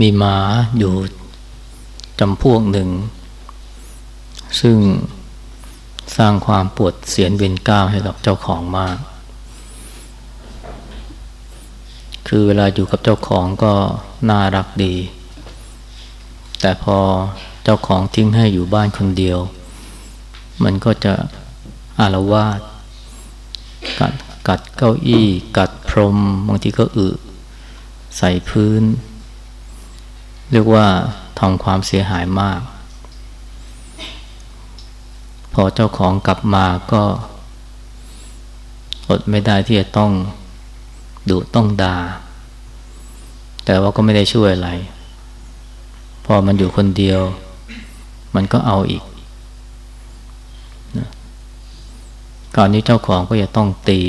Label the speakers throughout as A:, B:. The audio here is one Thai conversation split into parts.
A: มีหมาอยู่จำพวกหนึ่ง ซึ่งสร้างความปวดเสียนเวียนก้าวให้กับเจ้าของมาก คือเวลาอยู่กับเจ้าของก็น่ารักดี แต่พอเจ้าของทิ้งให้อยู่บ้านคนเดียว มันก็จะอารวาสกัดกัดเก้าอี้ กัดพรมบางทีก็อึใส่พื้น เรียกว่าทำความเสียหายมาก พอเจ้าของกลับมาก็อดไม่ได้ที่จะต้องดุต้องดา่าแต่ว่าก็ไม่ได้ช่วยอะไร พอมันอยู่คนเดียว มันก็เอาอีกก่อนนี้เจ้าของก็จะต้องตี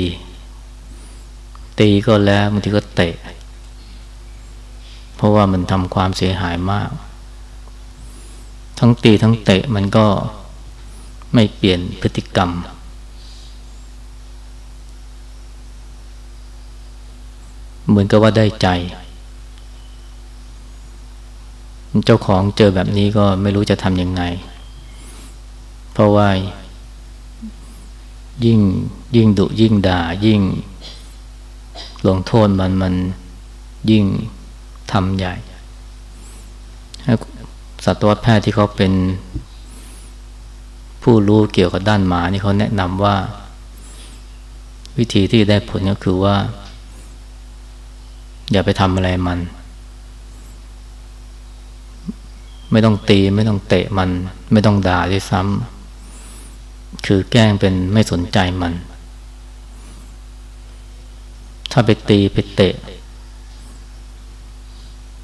A: ตีก็แล้วบางทีก็เตะ เพราะว่ามันทำความเสียหายมาก ทั้งตีทั้งเตะมันก็ไม่เปลี่ยนพฤติกรรม เหมือนกับว่าได้ใจ เจ้าของเจอแบบนี้ก็ไม่รู้จะทำยังไง เพราะว่ายิ่งยิ่งดุยิ่งด่ายิ่งลงโทษมันมันยิ่ง ทำใหญ่สัตวแพทย์ที่เขาเป็นผู้รู้เกี่ยวกับด้านหมานี่เขาแนะนำว่า วิธีที่ได้ผลก็คือว่า อย่าไปทำอะไรมัน ไม่ต้องตีไม่ต้องเตะมัน ไม่ต้องด่าด้วยซ้ำคือแกล้งเป็นไม่สนใจมัน ถ้าไปตีไปเตะ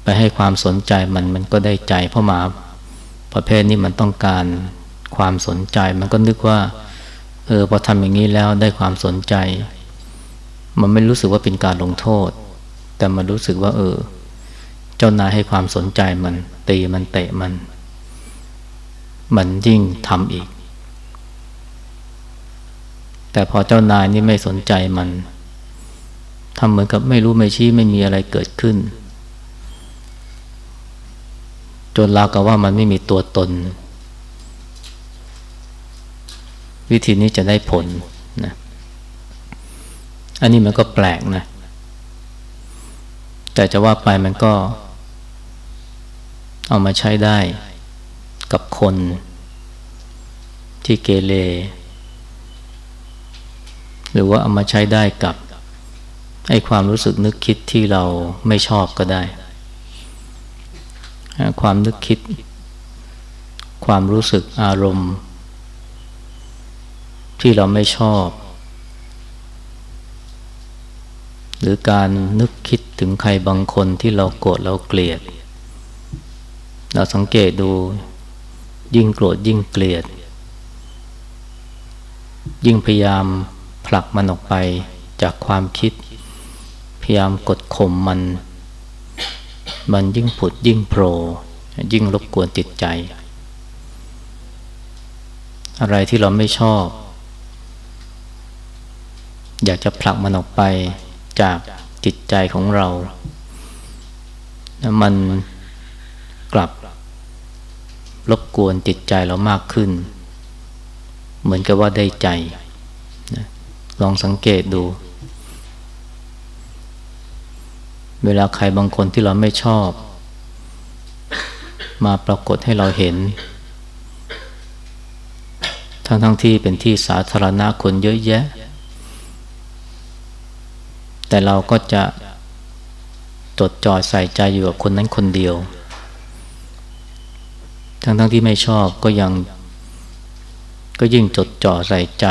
A: ไปให้ความสนใจมันมันก็ได้ใจ เพราะหมาประเภทนี้มันต้องการความสนใจ มันก็นึกว่าเออพอทำอย่างนี้แล้วได้ความสนใจ มันไม่รู้สึกว่าเป็นการลงโทษ แต่มันรู้สึกว่า เออ เจ้านายให้ความสนใจมัน ตีมันเตะมัน มันยิ่งทำอีก แต่พอเจ้านายนี่ไม่สนใจมันทำเหมือนกับไม่รู้ไม่ชี้ไม่มีอะไรเกิดขึ้น จนราวกับว่ามันไม่มีตัวตน วิธีนี้จะได้ผลนะอันนี้มันก็แปลกนะ แต่จะว่าไปมันก็ เอามาใช้ได้กับคนที่เกเรหรือว่าเอามาใช้ได้กับไอ้ความรู้สึกนึกคิดที่เราไม่ชอบก็ได้ ความนึกคิด ความรู้สึกอารมณ์ ที่เราไม่ชอบ หรือการนึกคิดถึงใครบางคนที่เราโกรธเราเกลียด เราสังเกตดูยิ่งโกรธยิ่งเกลียด ยิ่งพยายามผลักมันออกไปจากความคิด พยายามกดข่มมัน มันยิ่งผุดยิ่งโผล่ยิ่งรบกวนจิตใจ อะไรที่เราไม่ชอบ อยากจะผลักมันออกไปจากจิตใจของเราแล้วมันกลับรบกวนจิตใจเรามากขึ้น เหมือนกับว่าได้ใจ ลองสังเกตดู เวลาใครบางคนที่เราไม่ชอบ มาปรากฏให้เราเห็น ทั้งทั้งที่เป็นที่สาธารณะคนเยอะแยะ แต่เราก็จะจดจ่อใส่ใจอยู่กับคนนั้นคนเดียว ทั้งทั้งที่ไม่ชอบก็ยัง ก็ยิ่งจดจ่อใส่ใจ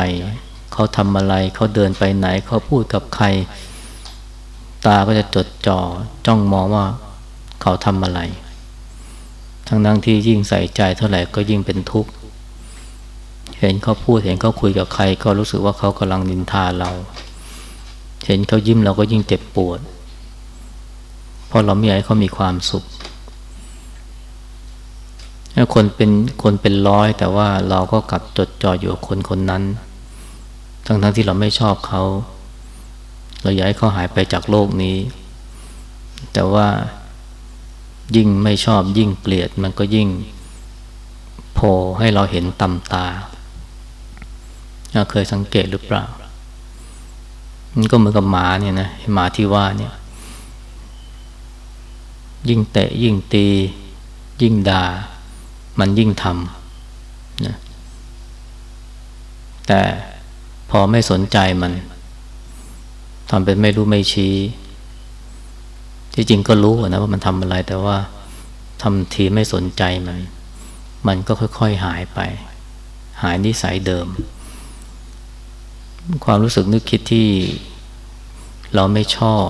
A: เขาทำอะไร เขาเดินไปไหน เขาพูดกับใคร ตาก็จะจดจ่อจ้องมองว่าเขาทำอะไร ทั้งทั้งที่ยิ่งใส่ใจเท่าไหร่ก็ยิ่งเป็นทุกข์ เห็นเขาพูดเห็นเขาคุยกับใคร ก็รู้สึกว่าเขากำลังนินทาเรา เห็นเขายิ้มเราก็ยิ่งเจ็บปวด เพราะเราไม่อยากให้เขามีความสุขคนเป็นคนเป็นร้อยแต่ว่าเราก็กลับจดจ่ออยู่กับคนคนนั้น ทั้งๆทที่เราไม่ชอบเขา เราอยากให้เขาหายไปจากโลกนี้ แต่ว่ายิ่งไม่ชอบยิ่งเกลียดมันก็ยิ่งโผล่ให้เราเห็นตำตา เคยสังเกตหรือเปล่า มันก็เหมือนกับหมาเนี่ยนะหมาที่ว่าเนี่ย ยิ่งเตะยิ่งตี ยิ่งด่า มันยิ่งทำนะแต่พอไม่สนใจมัน ทำเป็นไม่รู้ไม่ชี้ ที่จริงก็รู้นะว่ามันทำอะไร แต่ว่าทำทีไม่สนใจมัน มันก็ค่อย ๆหายไป หายนิสัยเดิม ความรู้สึกนึกคิดที่เราไม่ชอบ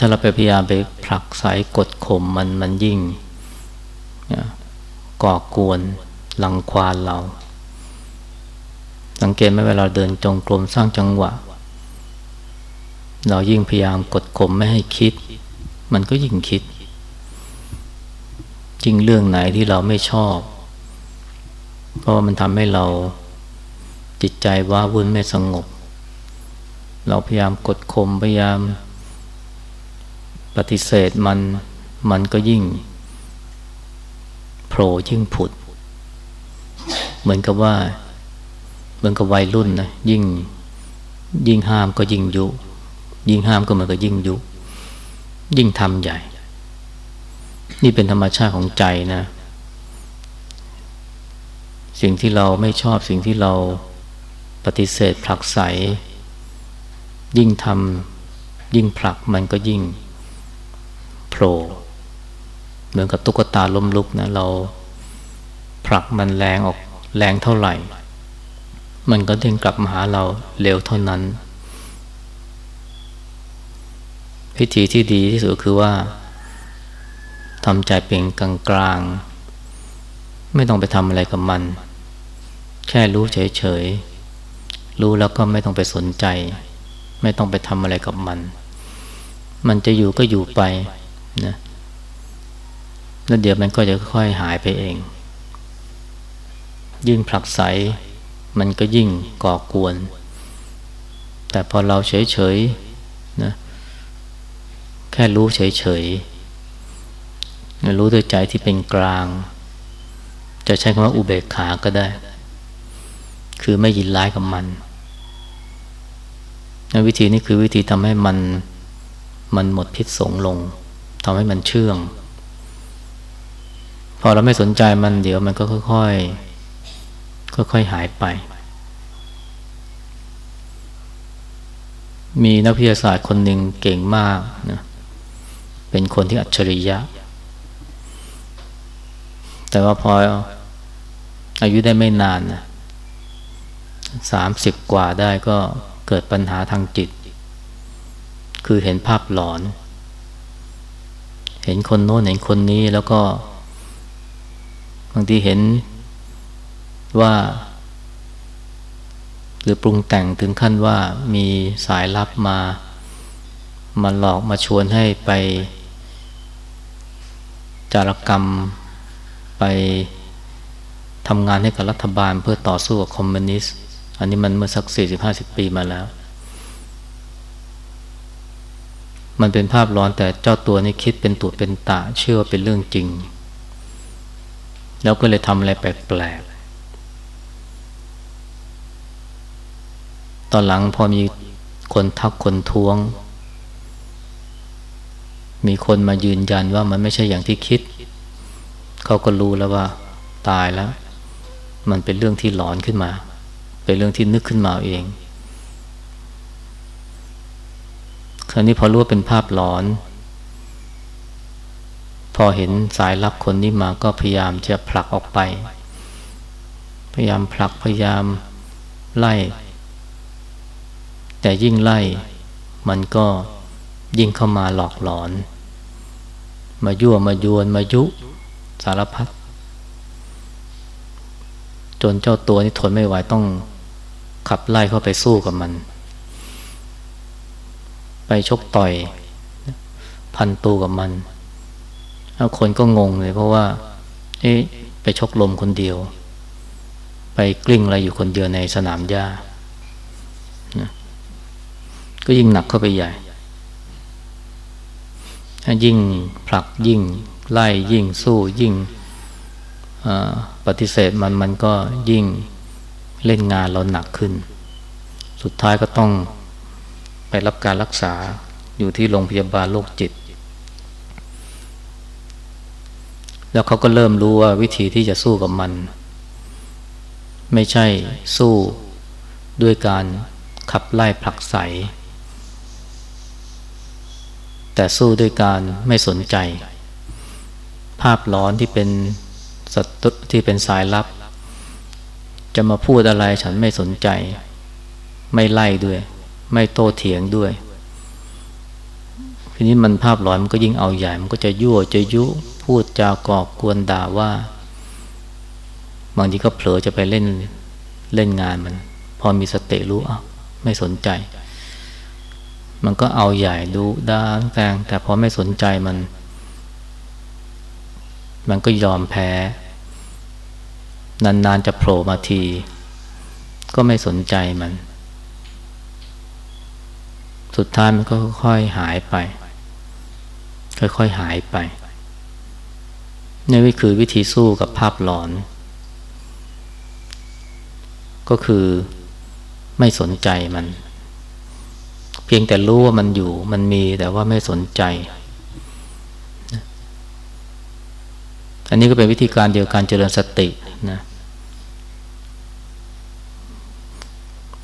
A: ถ้าเราไปพยายามไปผลักไสกดข่มมันมันยิ่งก่อกวนลังควานเรา สังเกตไหมเวลาเดินจงกรมสร้างจังหวะ เรายิ่งพยายามกดข่มไม่ให้คิด มันก็ยิ่งคิด จริงเรื่องไหนที่เราไม่ชอบ เพราะมันทำให้เราจิตใจว้าวุ่นไม่สงบ เราพยายามกดข่มพยายามปฏิเสธมันมันก็ยิ่งโผล่ยิ่งผุด เหมือนกับว่า เหมือนกับวัยรุ่นนะยิ่งยิ่งห้ามก็ยิ่งยุ ยิ่งห้ามก็เหมือนกับยิ่งยุ ยิ่งทำใหญ่ นี่เป็นธรรมชาติของใจนะ สิ่งที่เราไม่ชอบสิ่งที่เราปฏิเสธผลักไสยิ่งทำยิ่งผลักมันก็ยิ่งโผล่เหมือนกับตุ๊กตาล้มลุกนะเราผลักมันแรงออกแรงเท่าไหร่ มันก็เด้งกลับมาหาเราเร็วเท่านั้น พิธีที่ดีที่สุดคือว่าทำใจเป็นกลางกลางไม่ต้องไปทำอะไรกับมัน แค่รู้เฉยๆ รู้แล้วก็ไม่ต้องไปสนใจ ไม่ต้องไปทำอะไรกับมัน มันจะอยู่ก็อยู่ไปนะแล้วเดี๋ยวมันก็จะค่อยหายไปเอง ยิ่งผลักไส มันก็ยิ่งก่อกวน แต่พอเราเฉยๆนะแค่รู้เฉยๆรู้ด้วยใจที่เป็นกลาง จะใช้คำว่าอุเบกขาก็ได้ คือไม่ยินร้ายกับมันวิธีนี้คือวิธีทำให้มันมันหมดพิษสงลงทำให้มันเชื่อง พอเราไม่สนใจมันเดี๋ยวมันก็ค่อย ๆ ค่อยๆหายไป มีนักวิทยาศาสตร์คนหนึ่งเก่งมากนะเป็นคนที่อัจฉริยะ แต่ว่าพออายุได้ไม่นานนะสามสิบกว่าได้ก็เกิดปัญหาทางจิต คือเห็นภาพหลอน เห็นคนโน้นเห็นคนนี้แล้วก็ บางทีเห็น ว่า หรือปรุงแต่งถึงขั้นว่ามีสายลับมามาหลอกมาชวนให้ไป จารกรรมไปทำงานให้กับรัฐบาลเพื่อต่อสู้กับคอมมิวนิสต์อันนี้มันเมื่อสักสี่สิบห้าสิบปีมาแล้ว มันเป็นภาพร้อนแต่เจ้าตัวนี่คิดเป็นตัวเป็นตาเชื่อว่าเป็นเรื่องจริง แล้วก็เลยทำอะไรแปลก ตอนหลังพอมีคนทักคนท้วง มีคนมายืนยันว่ามันไม่ใช่อย่างที่คิด เขาก็รู้แล้วว่า ตายแล้ว มันเป็นเรื่องที่หลอนขึ้นมา เป็นเรื่องที่นึกขึ้นมาเอง คราวนี้พอรู้ว่าเป็นภาพหลอน พอเห็นสายลับคนนี้มาก็พยายามจะผลักออกไป พยายามผลักพยายามไล่ แต่ยิ่งไล่มันก็ยิ่งเข้ามาหลอกหลอน มายั่วมายวนมายุสารพัดจนเจ้าตัวนี้ทนไม่ไหวต้องขับไล่เข้าไปสู้กับมัน ไปชกต่อย พันตูกับมันแล้วคนก็งงเลยเพราะว่าเอ๊ะไปชกลมคนเดียว ไปกลิ้งอะไรอยู่คนเดียวในสนามหญ้า ก็ยิ่งหนักเข้าไปใหญ่ ยิ่งผลักยิ่งไล่ยิ่งสู้ยิ่งปฏิเสธมันมันก็ยิ่งเล่นงานเราหนักขึ้น สุดท้ายก็ต้องไปรับการรักษาอยู่ที่โรงพยาบาลโรคจิต แล้วเขาก็เริ่มรู้ว่าวิธีที่จะสู้กับมัน ไม่ใช่สู้ด้วยการขับไล่ผลักไส แต่สู้ด้วยการไม่สนใจ ภาพร้อนที่เป็นศัตรูที่เป็นสายลับ จะมาพูดอะไรฉันไม่สนใจ ไม่ไล่ด้วย ไม่โต้เถียงด้วยทีนี้มันภาพร้อนมันก็ยิ่งเอาใหญ่ มันก็จะยั่วจะยุพูดจากอกกวนด่าว่าบางทีก็เผลอจะไปเล่นเล่นงานมัน พอมีสติรู้อะไม่สนใจ มันก็เอาใหญ่ดูด้านแฝงแต่พอไม่สนใจมัน มันก็ยอมแพ้ นานๆจะโผล่มาที ก็ไม่สนใจมัน สุดท้ายมันก็ค่อยหายไป ค่อยๆหายไปนี่คือวิธีสู้กับภาพหลอน ก็คือไม่สนใจมัน เพียงแต่รู้ว่ามันอยู่ มันมีแต่ว่าไม่สนใจ อันนี้ก็เป็นวิธีการเดียวกันเจริญสตินะ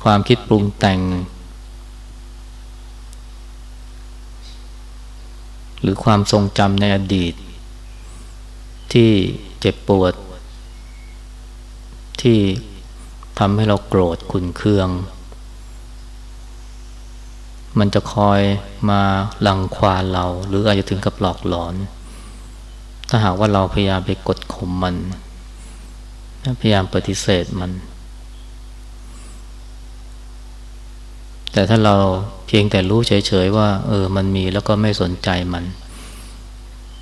A: ความคิดปรุงแต่ง หรือความทรงจำในอดีต ที่เจ็บปวด ที่ทำให้เราโกรธขุนเคือง มันจะคอยมาลังควานเรา หรืออาจจะถึงกับหลอกหลอน ถ้าหากว่าเราพยายามไปกดข่มมัน พยายามปฏิเสธมัน แต่ถ้าเราเพียงแต่รู้เฉยๆว่า เออ มันมีแล้วก็ไม่สนใจมัน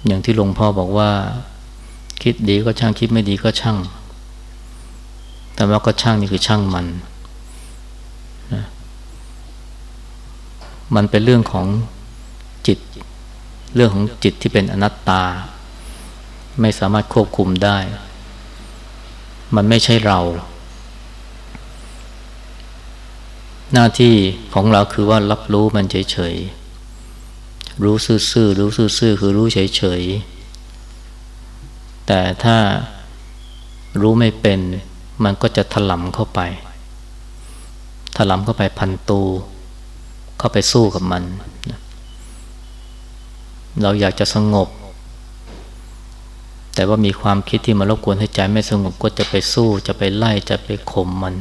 A: อย่างที่หลวงพ่อบอกว่า คิดดีก็ช่างคิดไม่ดีก็ช่าง แต่ว่าก็ช่างนี่คือช่างมัน มันเป็นเรื่องของจิต เรื่องของจิตที่เป็นอนัตตา ไม่สามารถควบคุมได้ มันไม่ใช่เรา หน้าที่ของเราคือว่ารับรู้มันเฉยๆ รู้ซื่อๆ รู้ซื่อๆ คือรู้เฉยๆ แต่ถ้ารู้ไม่เป็น มันก็จะถลำเข้าไป ถลำเข้าไปพันตู เข้าไปสู้กับมัน เราอยากจะสงบ แต่ว่ามีความคิดที่มารบกวนให้ใจไม่สงบก็จะไปสู้จะไปไล่จะไปข่มมัน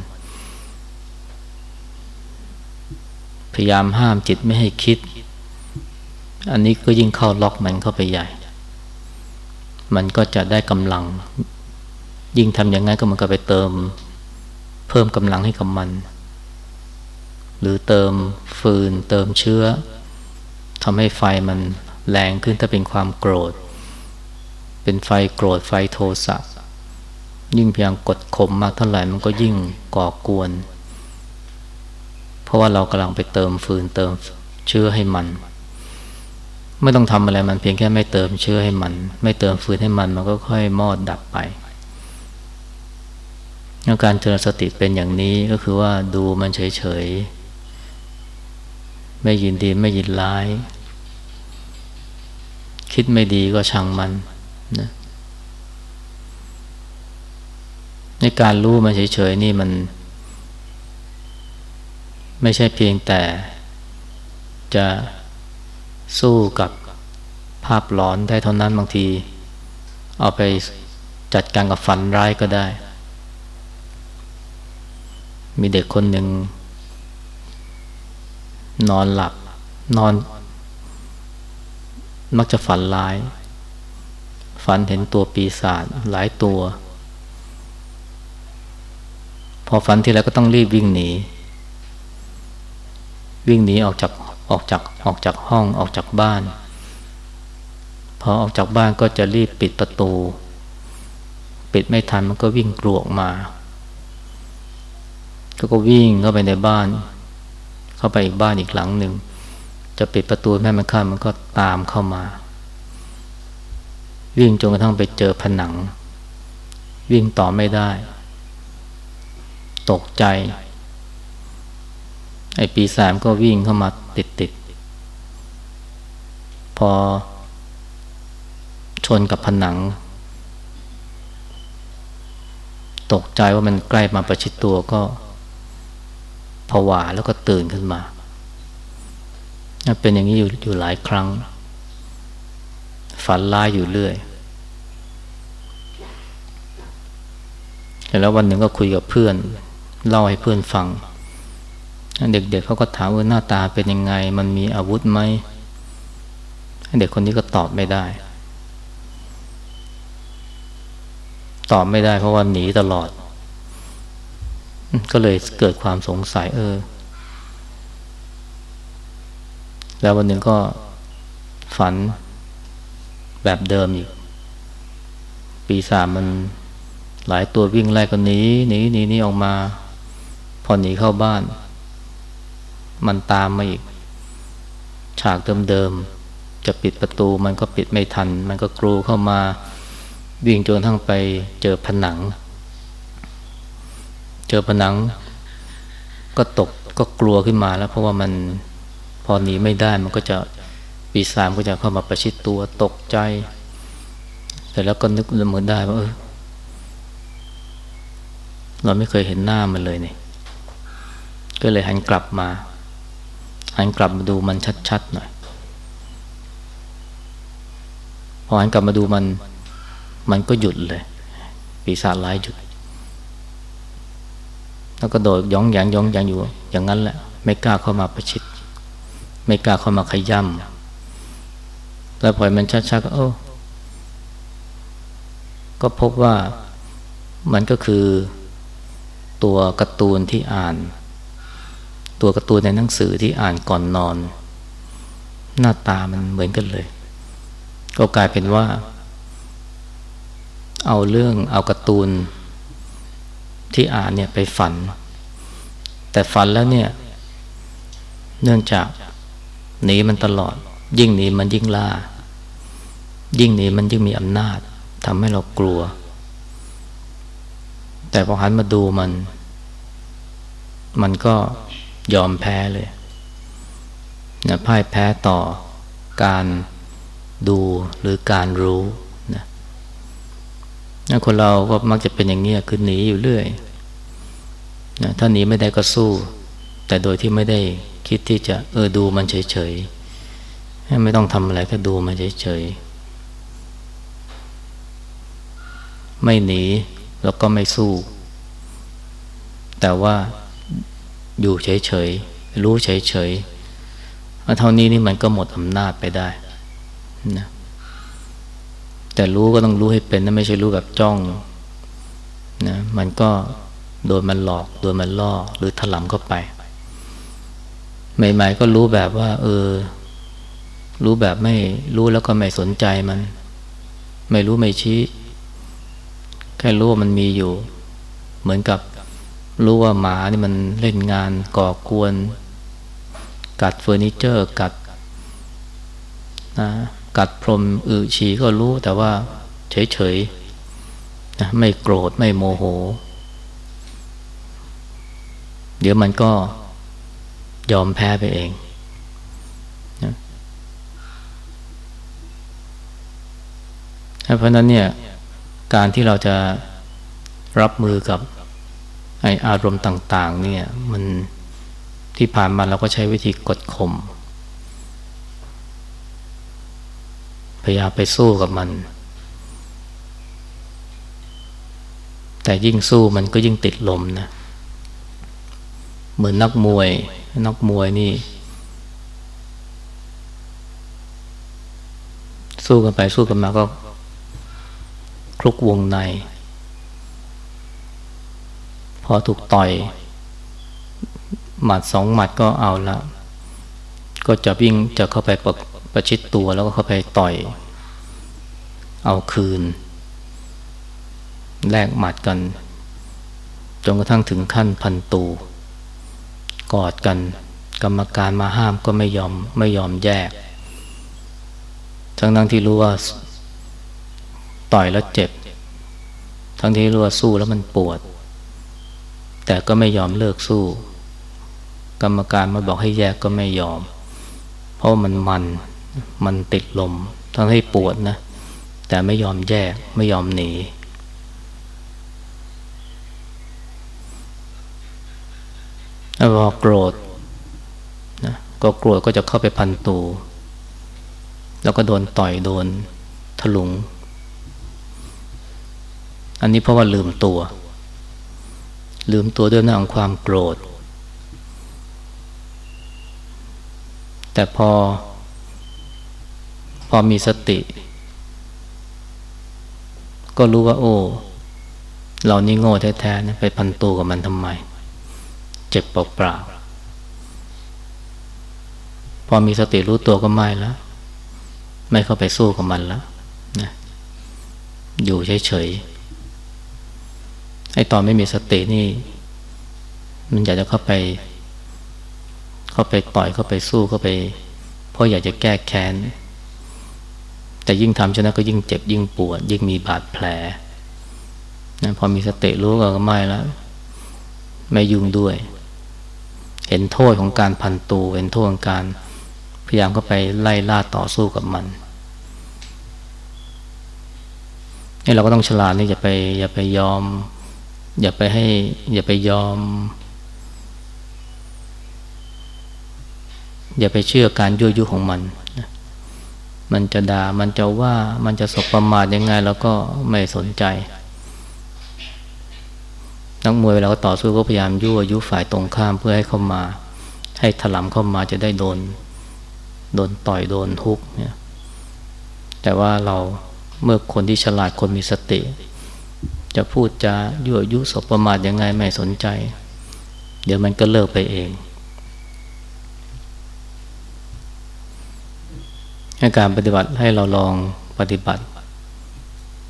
A: พยายามห้ามจิตไม่ให้คิด อันนี้ก็ยิ่งเข้าล็อกมันเข้าไปใหญ่ มันก็จะได้กำลัง ยิ่งทำอย่างนั้นก็มันก็ไปเติม เพิ่มกำลังให้กับมัน หรือเติมฟืน เติมเชื้อทำให้ไฟมันแรงขึ้นถ้าเป็นความโกรธ เป็นไฟโกรธไฟโทสะยิ่งพยายามกดข่มมากเท่าไหร่มันก็ยิ่งก่อกวน เพราะว่าเรากำลังไปเติมฟืนเติมเชื้อให้มัน ไม่ต้องทำอะไรมันเพียงแค่ไม่เติมเชื้อให้มัน ไม่เติมฟืนให้มันมันก็ค่อยมอดดับไปการเจริญสติเป็นอย่างนี้ก็คือว่าดูมันเฉยๆ ไม่ยินดีไม่ยินร้าย คิดไม่ดีก็ช่างมันนะในการรู้มันเฉยๆนี่มัน ไม่ใช่เพียงแต่จะสู้กับภาพหลอนได้เท่านั้นบางที เอาไปจัดการกับฝันร้ายก็ได้ มีเด็กคนหนึ่ง นอนหลับ นอน มักจะฝันร้าย ฝันเห็นตัวปีศาจหลายตัว พอฝันทีไรก็ต้องรีบวิ่งหนี วิ่งหนีออกจากออกจากออกจากห้องออกจากบ้าน พอออกจากบ้านก็จะรีบปิดประตู ปิดไม่ทันมันก็วิ่งกลวกมา ก็ก็วิ่งเข้าไปในบ้าน เข้าไปอีกบ้านอีกหลังหนึ่ง จะปิดประตูแม่มันข้ามันก็ตามเข้ามา วิ่งจนกระทั่งไปเจอผนัง วิ่งต่อไม่ได้ ตกใจไอ้ปีสามก็วิ่งเข้ามาติดติดพอ ชนกับผนัง ตกใจว่ามันใกล้มาประชิดตัวก็ ผวาแล้วก็ตื่นขึ้นมา เป็นอย่างนี้อยู่อยู่หลายครั้ง ฝันร้ายอยู่เรื่อยแล้ววันหนึ่งก็คุยกับเพื่อน เล่าให้เพื่อนฟัง เด็กๆเเขาก็ถามว่าหน้าตาเป็นยังไง มันมีอาวุธไหมเด็กคนนี้ก็ตอบไม่ได้ ตอบไม่ได้เพราะว่าหนีตลอด ก็เลยเกิดความสงสัยเออ แล้ววันหนึ่งก็ฝันแบบเดิมอีก ปีศาจมันหลายตัววิ่งไล่กันหนีหนีหนีนี่ออกมา พอหนีเข้าบ้าน มันตามมาอีก ฉากเดิมๆจะปิดประตูมันก็ปิดไม่ทัน มันก็กรูเข้ามาวิ่งจนทั้งไปเจอผนัง จอผนัง ก็ตกก็กลัวขึ้นมาแล้ว เพราะว่ามันพอหนีไม่ได้มันก็จะปีศาจก็จะเข้ามาประชิดตัวตกใจ แต่แล้วก็นึกเหมือนได้ว่าเออเราไม่เคยเห็นหน้ามันเลยเนี่ยก็เลยหันกลับมา หันกลับมาดูมันชัดๆหน่อยพอหันกลับมาดูมัน มันก็หยุดเลย ปีศาจร้ายหยุด แล้วก็โดดย่องแยงย่องแยงอยู่ อย่างนั้นแหละ ไม่กล้าเข้ามาประชิด ไม่กล้าเข้ามาขย่ำแล้วพอมันชัดๆก็โอ้ก็พบว่ามันก็คือตัวการ์ตูนที่อ่าน ตัวการ์ตูนในหนังสือที่อ่านก่อนนอน หน้าตามันเหมือนกันเลย ก็กลายเป็นว่า เอาเรื่องเอาการ์ตูน ที่อ่านเนี่ยไปฝัน แต่ฝันแล้วเนี่ย เนื่องจากหนีมันตลอด ยิ่งหนีมันยิ่งล่า ยิ่งหนีมันยิ่งมีอำนาจทำให้เรากลัว แต่พอหันมาดูมัน มันก็ยอมแพ้เลยนะพ่ายแพ้ต่อการดูหรือการรู้ คนเราก็มักจะเป็นอย่างนี้คือหนีอยู่เรื่อยนะถ้าหนีไม่ได้ก็สู้ แต่โดยที่ไม่ได้คิดที่จะเออดูมันเฉยๆไม่ต้องทำอะไรก็ดูมันเฉยๆไม่หนีแล้วก็ไม่สู้ แต่ว่าอยู่เฉยๆรู้เฉยๆเท่านี้นี่มันก็หมดอำนาจไปได้นะ แต่รู้ก็ต้องรู้ให้เป็นนะไม่ใช่รู้แบบจ้องนะมันก็โดนมันหลอกโดนมันล่อหรือถลำเข้าไปใหม่ๆก็รู้แบบว่า เออ รู้แบบไม่รู้แล้วก็ไม่สนใจมัน ไม่รู้ไม่ชี้ แค่รู้ว่ามันมีอยู่ เหมือนกับรู้ว่าหมานี่มันเล่นงานก่อกวน กัดเฟอร์นิเจอร์ กัดนะ กัดพรมอือฉีก็รู้แต่ว่าเฉยๆนะไม่โกรธไม่โมโห เดี๋ยวมันก็ยอมแพ้ไปเองนะเพราะนั้นเนี่ยการที่เราจะรับมือกับไออารมณ์ต่าง ๆ เนี่ยมันที่ผ่านมาเราก็ใช้วิธีกดข่ม พยายามไปสู้กับมัน แต่ยิ่งสู้มันก็ยิ่งติดลมนะ เหมือนนักมวย นักมวยนี่ สู้กันไปสู้กันมาก็คลุกวงใน พอถูกต่อย หมัดสองหมัดก็เอาละก็จะวิ่งจะเข้าไปประ ประชิดตัวแล้วก็เข้าไปต่อย เอาคืน แลกหมัดกัน จนกระทั่งถึงขั้นพันตู กอดกัน กรรมการมาห้ามก็ไม่ยอมไม่ยอมแยก ทั้งนั้นที่รู้ว่า ต่อยแล้วเจ็บ ทั้งที่รู้ว่าสู้แล้วมันปวด แต่ก็ไม่ยอมเลิกสู้ กรรมการมาบอกให้แยกก็ไม่ยอม เพราะมันมัน มันติดลมทั้งที่ปวดนะ แต่ไม่ยอมแยกไม่ยอมหนี พอโกรธนะก็โกรธก็จะเข้าไปพันตู แล้วก็โดนต่อยโดนถลุง อันนี้เพราะว่าลืมตัว ลืมตัวด้วยหน้าของความโกรธ แต่พอ อมีสติ ก็รู้ว่า โอ้เรานี่โง่แท้ๆไปพันตูกับมันทำไม เจ็บเปล่าๆพอมีสติรู้ตัวก็ไม่แล้วไม่เข้าไปสู้กับมันแล้วนะอยู่เฉยๆไอ้ตอนไม่มีสตินี่ มันอยากจะเข้าไป เข้าไปต่อยเข้าไปสู้เข้าไป เพราะอยากจะแก้แค้น แต่ยิ่งทำชนะก็ยิ่งเจ็บยิ่งปวด ยิ่งมีบาดแผลนะพอมีสติรู้ก็ไม่แล้ว ไม่ยุ่งด้วย เห็นโทษของการพันตูเห็นโทษของการพยายามเข้าไปไล่ล่าต่อสู้กับมันนี่เราก็ต้องฉลาดนี่อย่าไปอย่าไปยอม อย่าไปให้ อย่าไปยอม อย่าไปเชื่อการยั่วยุของมัน มันจะด่ามันจะว่ามันจะสบประมาทยังไงเราก็ไม่สนใจ นักมวยเวลาต่อสู้ก็พยายามยั่วยุฝ่ายตรงข้ามเพื่อให้เข้ามา ให้ถลำเข้ามาจะได้โดน โดนต่อยโดนทุกเนี่ยแต่ว่าเราเมื่อคนที่ฉลาดคนมีสติ จะพูดจะยั่วยุสบประมาทยังไงไม่สนใจ เดี๋ยวมันก็เลิกไปเองให้ การปฏิบัติให้เราลองปฏิบัติ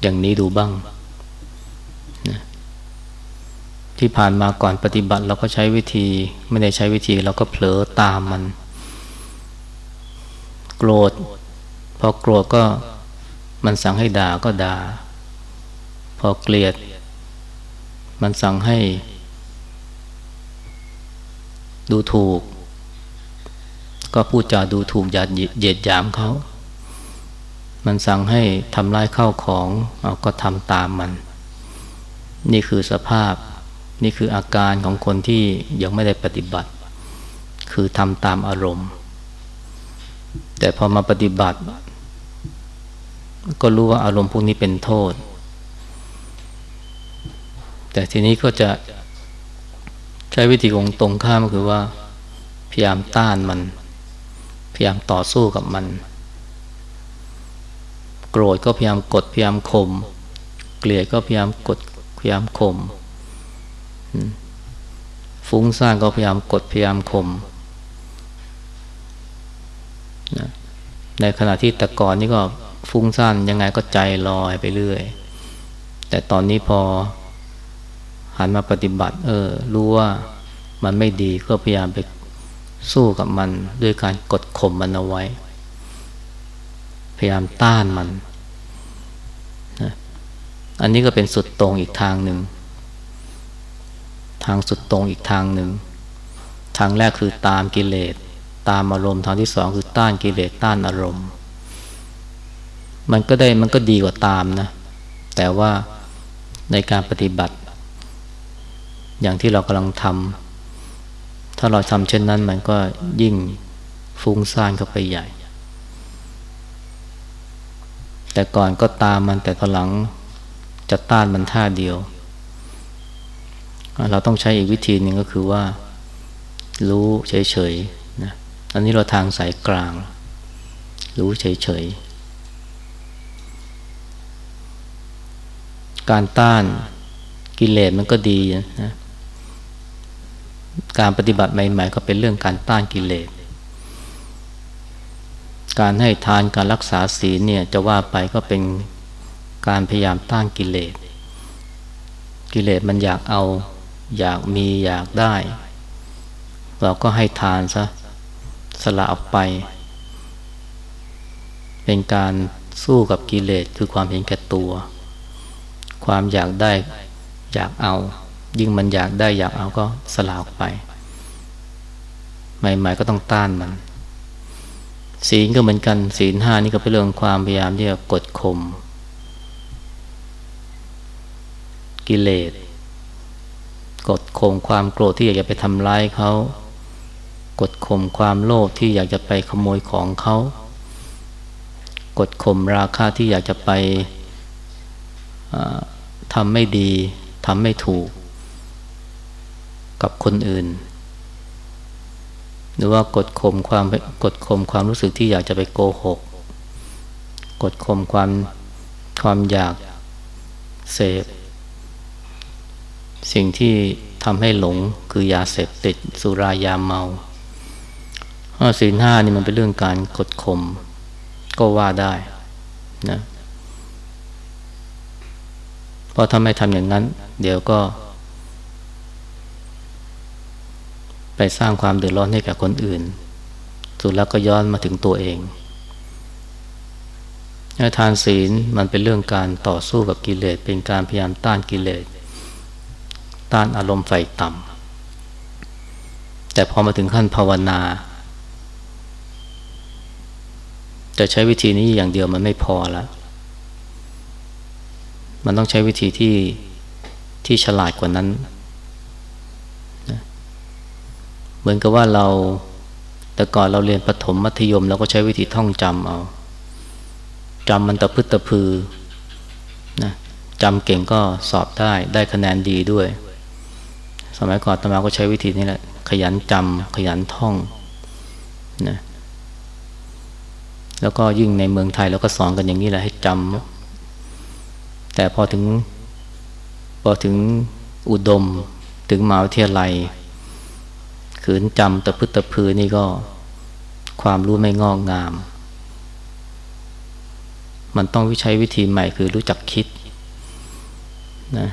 A: อย่างนี้ดูบ้างที่ผ่านมาก่อนปฏิบัติเราก็ใช้วิธี ไม่ได้ใช้วิธีเราก็เผลอตามมัน โกรธพอโกรธก็มันสั่งให้ด่าก็ด่า พอเกลียด มันสั่งให้ ดูถูก ก็พูดจาดูถูกหยาดเหยียดหยามเขา มันสั่งให้ทำลายข้าวของเราก็ทำตามมัน นี่คือสภาพ นี่คืออาการของคนที่ยังไม่ได้ปฏิบัติ คือทำตามอารมณ์ แต่พอมาปฏิบัติ ก็รู้ว่าอารมณ์พวกนี้เป็นโทษ แต่ทีนี้ก็จะใช้วิธีของตรงข้ามก็คือว่าพยายามต้านมัน พยายามต่อสู้กับมัน โกรธก็พยายามกดพยายามข่มเกลียดก็พยายามกดพยายามข่มฟุ้งซ่านก็พยายามกดพยายามข่มนะในขณะที่แต่ก่อนนี่ก็ฟุ้งซ่านยังไงก็ใจลอยไปเรื่อย แต่ตอนนี้พอหันมาปฏิบัติ เออ รู้ว่ามันไม่ดีก็พยายามไป สู้กับมันด้วยการกดข่มมันเอาไว้ พยายามต้านมันนะอันนี้ก็เป็นสุดตรงอีกทางหนึ่ง ทางสุดตรงอีกทางหนึ่ง ทางแรกคือตามกิเลส ตามอารมณ์ ทางที่สองคือต้านกิเลส ต้านอารมณ์ มันก็ได้มันก็ดีกว่าตามนะ แต่ว่าในการปฏิบัติ อย่างที่เรากำลังทำ ถ้าเราทำเช่นนั้นมันก็ยิ่งฟุ้งซ่านเข้าไปใหญ่ แต่ก่อนก็ตามมันแต่ตอนหลังจะต้านมันท่าเดียว เราต้องใช้อีกวิธีหนึ่งก็คือว่า รู้เฉยๆนะอันนี้เราทางสายกลาง รู้เฉยๆ การต้านกิเลสมันก็ดีนะ การปฏิบัติใหม่ ๆ ก็เป็นเรื่องการต้านกิเลส การให้ทานการรักษาศีลเนี่ยจะว่าไปก็เป็นการพยายามต้านกิเลส กิเลสมันอยากเอา อยากมีอยากได้ เราก็ให้ทานซะสละออกไป เป็นการสู้กับกิเลสคือความเห็นแก่ตัว ความอยากได้อยากเอา ยิ่งมันอยากได้อยากเอาก็สลาออกไป ใหม่ ๆ ก็ต้องต้านมัน ศีลก็เหมือนกัน ศีลห้านี่ก็เป็นเรื่องความพยายามที่จะกดข่มกิเลสกดข่มความโกรธที่อยากจะไปทำร้ายเขา กดข่มความโลภที่อยากจะไปขโมยของเขา กดข่มราคาที่อยากจะไปทำไม่ดีทำไม่ถูก กับคนอื่น หรือว่ากดข่มความกดข่มความรู้สึกที่อยากจะไปโกหก กดข่มความความอยากเสพสิ่งที่ทำให้หลงคือยาเสพติดสุรายาเมาศีลห้านี่มันเป็นเรื่องการกดข่มก็ว่าได้นะเพราะถ้าไม่ทำอย่างนั้น เดี๋ยวก็ ไปสร้างความเดือดร้อนให้กับคนอื่น สุดแล้วก็ย้อนมาถึงตัวเองทานศีลมันเป็นเรื่องการต่อสู้กับกิเลส เป็นการพยายามต้านกิเลส ต้านอารมณ์ไฟต่ำแต่พอมาถึงขั้นภาวนา จะใช้วิธีนี้อย่างเดียวมันไม่พอแล้ว มันต้องใช้วิธีที่ที่ฉลาดกว่านั้นนะ เหมือนกับว่าเราแต่ก่อนเราเรียนประถมมัธยมเราก็ใช้วิธีท่องจำเอาจำมันตะพึดตะพือนะจำเก่งก็สอบได้ได้คะแนนดีด้วย สมัยก่อนตมาก็ใช้วิธีนี้แหละ ขยันจำขยันท่องนะแล้วก็ยิ่งในเมืองไทยเราก็สอนกันอย่างนี้แหละให้จำแต่พอถึงพอถึงอุดมถึงมหาวิทยาลัย ขืนจำตะพึตะพือนี่ก็ความรู้ไม่งอกงาม มันต้องวิใช้วิธีใหม่คือรู้จักคิดนะ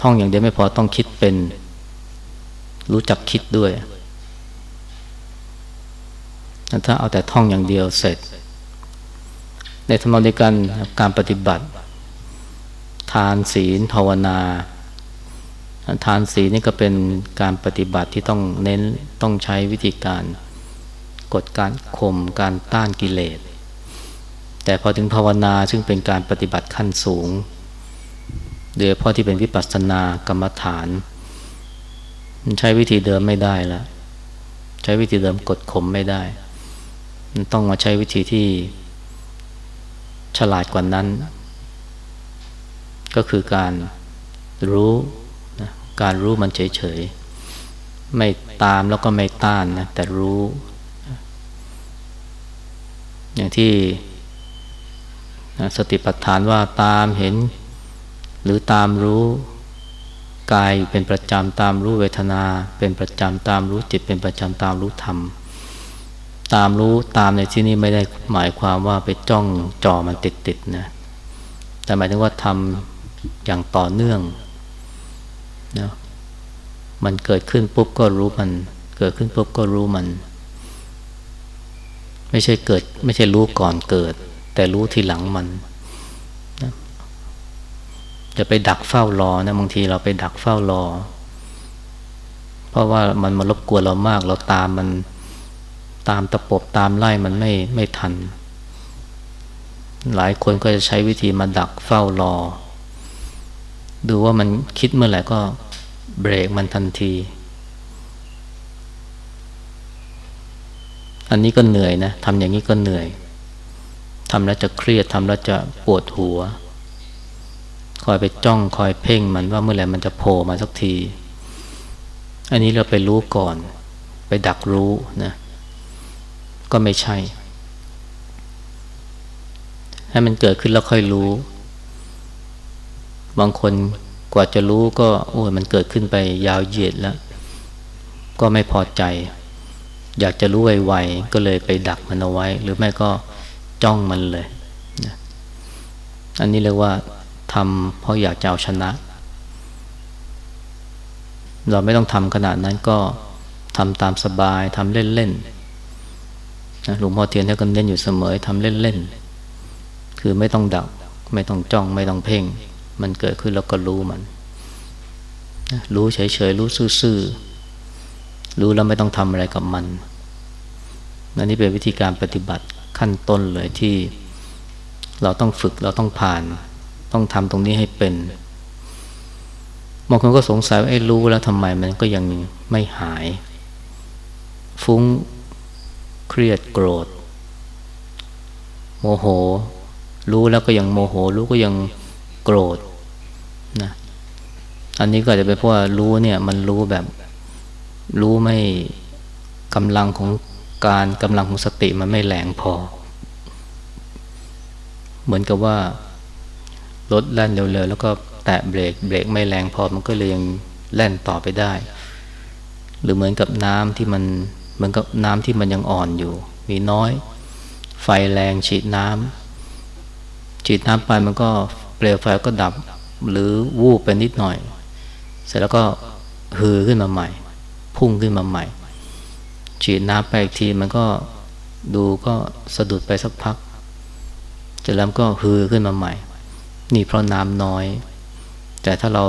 A: ท่องอย่างเดียวไม่พอต้องคิดเป็น รู้จักคิดด้วย ถ้าเอาแต่ท่องอย่างเดียวเสร็จ ในธรรมนในการการปฏิบัติ ทานศีลภาวนา ทานศีลนี่ก็เป็นการปฏิบัติที่ต้องเน้นต้องใช้วิธีการกดการข่มการต้านกิเลส แต่พอถึงภาวนาซึ่งเป็นการปฏิบัติขั้นสูงโดยเฉพาะที่เป็นวิปัสสนากรรมฐาน มันใช้วิธีเดิมไม่ได้แล้วใช้วิธีเดิมกดข่มไม่ได้ มันต้องมาใช้วิธีที่ฉลาดกว่านั้น ก็คือการรู้ การรู้มันเฉยๆ ไม่ตามแล้วก็ไม่ต้านนะแต่รู้ อย่างที่สติปัฏฐานว่าตามเห็น หรือตามรู้กายเป็นประจำตามรู้เวทนา เป็นประจำตามรู้จิตเป็นประจำตามรู้ธรรม ตามรู้ตามในที่นี้ไม่ได้หมายความว่าไปจ้องจอมันติดๆนะแต่หมายถึงว่าทำอย่างต่อเนื่อง นะมันเกิดขึ้นปุ๊บก็รู้มัน เกิดขึ้นปุ๊บก็รู้มัน ไม่ใช่เกิด ไม่ใช่รู้ก่อนเกิด แต่รู้ทีหลังมันจะไปดักเฝ้ารอนะบางทีเราไปดักเฝ้ารอ เพราะว่ามันมารบกวนเรามาก เราตามมันตามตะปบตามไล่มันไม่ไม่ทัน หลายคนก็จะใช้วิธีมาดักเฝ้ารอ ดูว่ามันคิดเมื่อไหร่ก็ เบรกมันทันที อันนี้ก็เหนื่อยนะทำอย่างนี้ก็เหนื่อยทำแล้วจะเครียดทำแล้วจะปวดหัว คอยไปจ้องคอยเพ่งมันว่าเมื่อไหร่มันจะโผล่มาสักที อันนี้เราไปรู้ก่อน ไปดักรู้นะ ก็ไม่ใช่ ให้มันเกิดขึ้นแล้วค่อยรู้ บางคน กว่าจะรู้ก็โอ้ยมันเกิดขึ้นไปยาวเหยียดแล้ว ก็ไม่พอใจ อยากจะรู้ไวๆก็เลยไปดักมันเอาไว้ หรือไม่ก็จ้องมันเลยนะอันนี้เรียกว่าทำเพราะอยากจะเอาชนะ เราไม่ต้องทำขนาดนั้นก็ทำตามสบายทำเล่นๆนะหลวงพ่อเทียนท่านก็เน้นอยู่เสมอทำเล่นๆคือไม่ต้องดัก ไม่ต้องจ้องไม่ต้องเพ่ง มันเกิดขึ้นแล้วก็รู้มัน รู้เฉยๆ รู้ซื่อๆ รู้แล้วไม่ต้องทำอะไรกับมันนั่นนี่เป็นวิธีการปฏิบัติขั้นต้นเลยที่เราต้องฝึกเราต้องผ่าน ต้องทำตรงนี้ให้เป็นบางคนก็สงสัยว่าไอ้รู้แล้วทำไมมันก็ยังไม่หาย ฟุ้งเครียดโกรธ โมโห รู้แล้วก็ยังโมโห รู้ก็ยัง โกรธนะอันนี้ก็จะเป็นเพราะว่ารู้เนี่ยมันรู้แบบรู้ไม่กำลังของการกำลังของสติมันไม่แรงพอ เหมือนกับว่ารถแล่นเร็วๆแล้วก็แตะเบรกเบรกไม่แรงพอมันก็เลยยังแล่นต่อไปได้ หรือเหมือนกับน้ำที่มันเหมือนกับน้ำที่มันยังอ่อนอยู่ มีน้อย ไฟแรงฉีดน้ำฉีดน้ำไปมันก็ เปลวไฟก็ดับหรือวูบไปนิดหน่อย เสร็จแล้วก็ฮือขึ้นมาใหม่ พุ่งขึ้นมาใหม่ ฉีดน้ำไปอีกทีมันก็ดูก็สะดุดไปสักพักเสร็จแล้วก็ฮือขึ้นมาใหม่ นี่เพราะน้ำน้อย แต่ถ้าเรา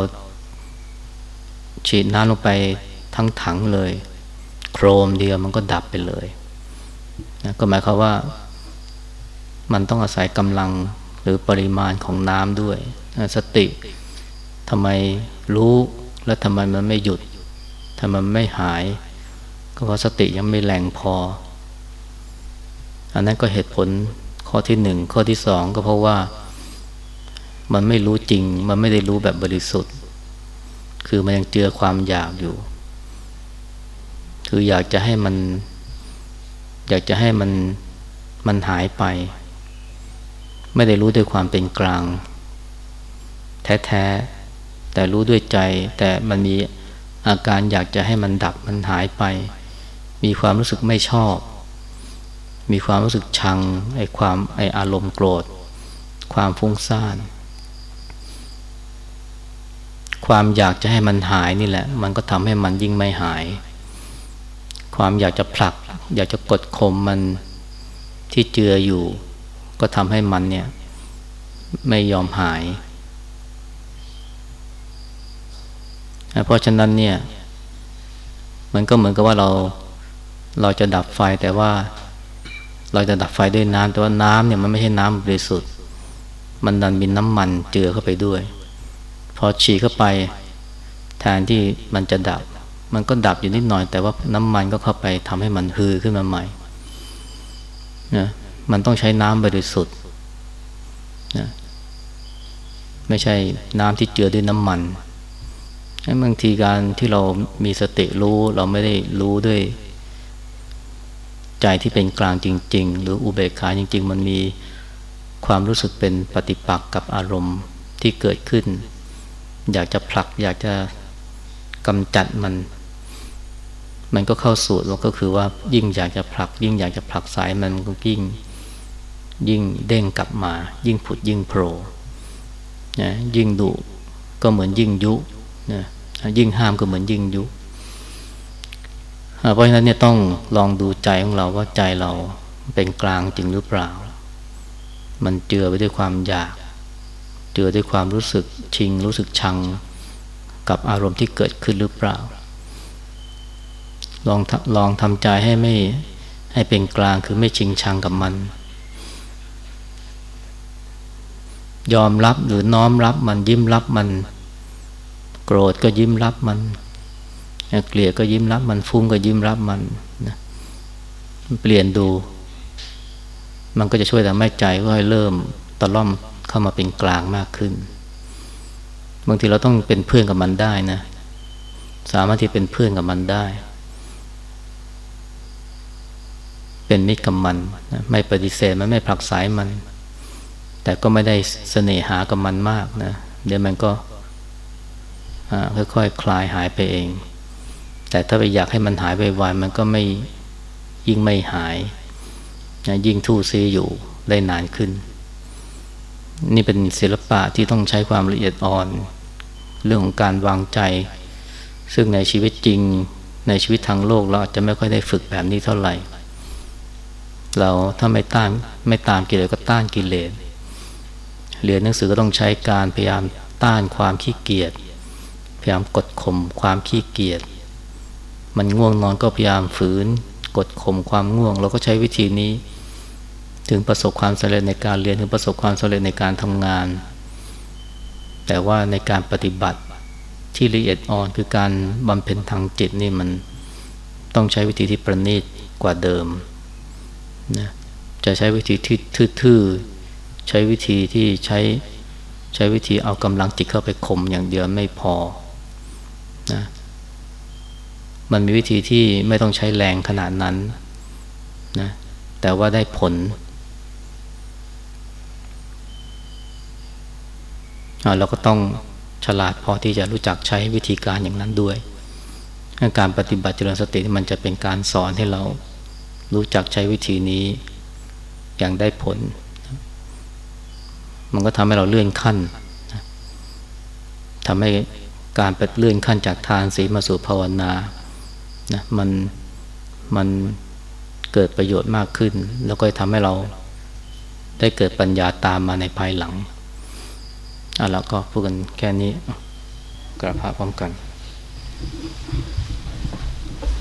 A: ฉีดน้ำลงไปทั้งถังเลย โครมเดียวมันก็ดับไปเลยนะก็หมายความว่า มันต้องอาศัยกำลัง หรือปริมาณของน้ำด้วย สติทำไมรู้และทำไมมันไม่หยุดทำไมมันไม่หาย ก็เพราะสติยังไม่แรงพอ อันนั้นก็เหตุผลข้อที่หนึ่งข้อที่สองก็เพราะว่า มันไม่รู้จริง มันไม่ได้รู้แบบบริสุทธิ์ คือมันยังเจือความอยากอยู่ คืออยากจะให้มัน อยากจะให้มันมันหายไป ไม่ได้รู้ด้วยความเป็นกลาง แท้ๆ แต่รู้ด้วยใจ แต่มันมีอาการอยากจะให้มันดับมันหายไป มีความรู้สึกไม่ชอบ มีความรู้สึกชังไอ้ความไอ้อารมณ์โกรธ ความฟุ้งซ่าน ความอยากจะให้มันหายนี่แหละ มันก็ทำให้มันยิ่งไม่หาย ความอยากจะผลัก อยากจะกดข่มมันที่เจืออยู่ ก็ทำให้มันเนี่ย ไม่ยอมหาย เพราะฉะนั้นเนี่ย มันก็เหมือนกับว่าเราเราจะดับไฟแต่ว่า เราจะดับไฟด้วยน้ำแต่ว่าน้ำเนี่ยมันไม่ใช่น้ำบริสุทธิ์ มันดันมีน้ำมันเจือเข้าไปด้วย พอฉีดเข้าไปแทนที่มันจะดับ มันก็ดับอยู่นิดหน่อย แต่ว่าน้ำมันก็เข้าไปทำให้มันฮือขึ้นมาใหม่นะ มันต้องใช้น้ำบริสุทธิ์นะไม่ใช่น้ำที่เจือด้วยน้ำมันบางทีการที่เรามีสติรู้เราไม่ได้รู้ด้วย ใจที่เป็นกลางจริง ๆ หรืออุเบกขาจริง ๆ มันมีความรู้สึกเป็นปฏิปักษ์กับอารมณ์ที่เกิดขึ้น อยากจะผลัก อยากจะกำจัดมัน มันก็เข้าสูตรว่าก็คือว่ายิ่งอยากจะผลัก ยิ่งอยากจะผลักสายมันก็ยิ่ง ยิ่งเด้งกลับมา ยิ่งผุดยิ่งโผล่นะยิ่งดุก็เหมือนยิ่งยุนะยิ่งห้ามก็เหมือนยิ่งยุเพราะฉะนั้นเนี่ยต้องลองดูใจของเราว่าใจเราเป็นกลางจริงหรือเปล่า มันเจือไปด้วยความอยาก เจือด้วยความรู้สึกชิง รู้สึกชังกับอารมณ์ที่เกิดขึ้นหรือเปล่า ลองลองทำใจให้ไม่ให้เป็นกลางคือไม่ชิงชังกับมัน ยอมรับหรือน้อมรับมันยิ้มรับมัน โกรธก็ยิ้มรับมันเกลียดก็ยิ้มรับมันฟุ้งก็ยิ้มรับมันนะเปลี่ยนดู มันก็จะช่วยทำให้ใจก็ให้เริ่มตะล่อมเข้ามาเป็นกลางมากขึ้น บางทีเราต้องเป็นเพื่อนกับมันได้นะ สามารถที่เป็นเพื่อนกับมันได้ เป็นมิตรกับมันนะไม่ปฏิเสธมันไม่ผลักสายมัน แต่ก็ไม่ได้เสน่หากับมันมากนะ เดี๋ยวมันก็ค่อยๆคคลายหายไปเอง แต่ถ้าไปอยากให้มันหายไปไวมันก็ไม่ยิ่งไม่หายนะยิ่งทู่ซีอยู่ได้นานขึ้น นี่เป็นศิลปะที่ต้องใช้ความละเอียดอ่อน เรื่องของการวางใจ ซึ่งในชีวิตจริงในชีวิตทางโลกเราอาจจะไม่ค่อยได้ฝึกแบบนี้เท่าไหร่ เราถ้าไม่ต้านไม่ตามกิเลสก็ต้านกิเลส เรียนหนังสือก็ต้องใช้การพยายามต้านความขี้เกียจพยายามกดข่มความขี้เกียจมันง่วงนอนก็พยายามฝืน กดข่มความง่วง เราก็ใช้วิธีนี้ ถึงประสบความสำเร็จในการเรียนถึงประสบความสำเร็จในการทำงาน แต่ว่าในการปฏิบัติที่ละเอียดอ่อนคือการบำเพ็ญทางจิตนี่มันต้องใช้วิธีที่ประณีตกว่าเดิมนะจะใช้วิธีที่ทื่อ ใช้วิธีที่ใช้ใช้วิธีเอากำลังจิตเข้าไปข่มอย่างเดียวไม่พอนะมันมีวิธีที่ไม่ต้องใช้แรงขนาดนั้นนะแต่ว่าได้ผลเราก็ต้องฉลาดพอที่จะรู้จักใช้วิธีการอย่างนั้นด้วยการปฏิบัติเจริญสติมันจะเป็นการสอนให้เรารู้จักใช้วิธีนี้อย่างได้ผล มันก็ทำให้เราเลื่อนขั้นทำให้การไปเลื่อนขั้นจากทานศีลมาสู่ภาวนานะมันมันเกิดประโยชน์มากขึ้น แล้วก็ทำให้เราได้เกิดปัญญาตามมาในภายหลังอะแล้วก็พูดกันแค่นี้กระพาพร้อมกัน